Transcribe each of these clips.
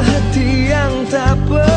hati yang tak pernah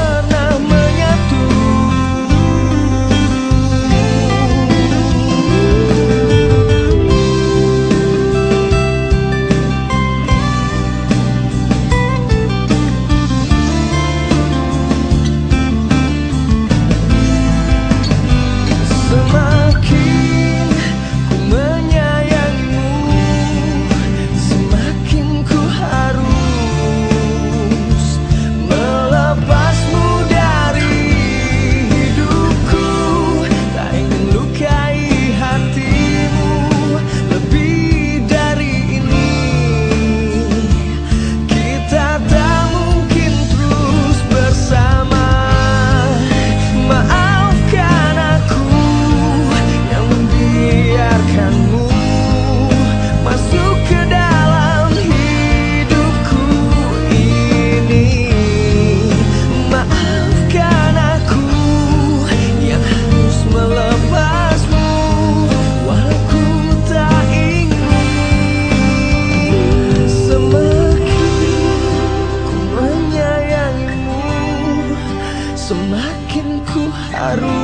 Baru